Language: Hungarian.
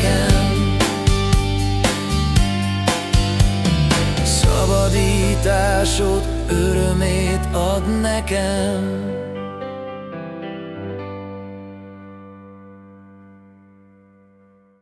nekem. Szabadításod örömét ad nekem.